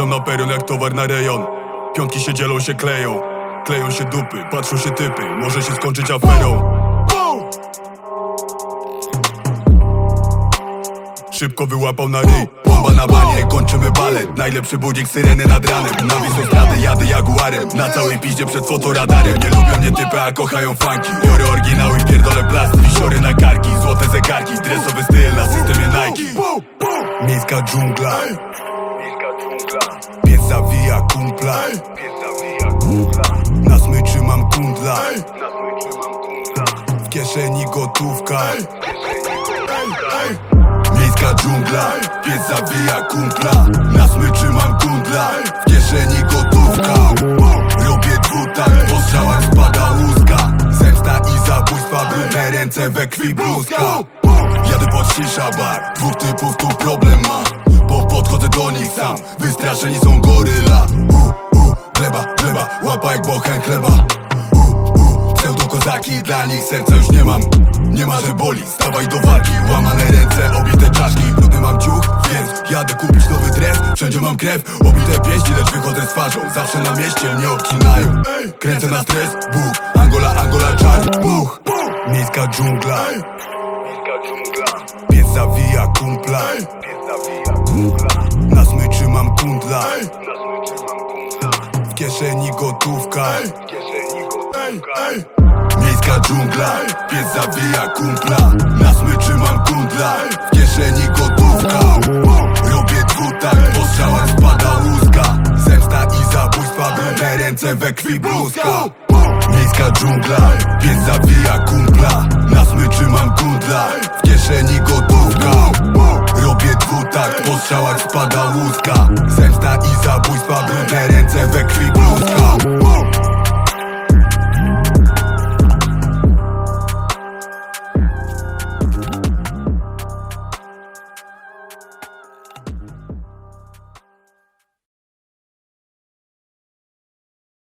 Wjeżdżam na peron jak towar na rejon. Piątki się dzielą, się kleją. Kleją się dupy, patrzą się typy. Może się skończyć aferą. Szybko wyłapał na ryj. Bomba na banie, kończymy balet Najlepszy budzik, syreny nad ranem. Na wisą stradę jadę jaguarem. Na całej piździe przed fotoradarem. Nie lubią mnie typy, a kochają funki. Biorę oryginał i pierdolę plast. Wisiory na karki, złote zegarki. Dresowy styl na systemie Nike. Miejska dżungla zawija kumpla Na smyczy mam kundla. W kieszeni gotówka. Miejska dżungla, pies zabija kumpla. Na smyczy mam kundla, w kieszeni gotówka. Robię dwutak, po strzałach spada łuska Zemsta i zabójstwa, brudne ręce we krwi bluzka. Jadę pod shisha bar, dwóch typów tu problem ma Bo podchodzę do nich sam, wystraszeni są goryla łapa jak bochen chleba. Pseudokozaki, dla nich serca już nie mam. Nie ma, że boli, stawaj do walki Łamane ręce, obite czaszki. Brudny mam ciuch, więc jadę kupić nowy dres. Wszędzie mam krew, obite pięści Lecz wychodzę z twarzą, zawsze na mieście mnie obcinają. Kręcę na stres, Bóg Angola, Angola, czar, buch Miejska dżungla. Pies zawija kumpla. Na smyczy mam kundla kieszeni gotówka. Miejska dżungla, pies zabija kumpla. Na smyczy mam kundla, w kieszeni gotówka. Robię dwutak, po strzałach spada łuska Zemsta i zabójstwa, brudne ręce we krwi bluzka! Miejska dżungla, pies zabija kumpla. Na smyczy mam kundla, w kieszeni gotówka strzałach spada łuska Zemsta i zabójstwa, brudne ręce we krwi bluzka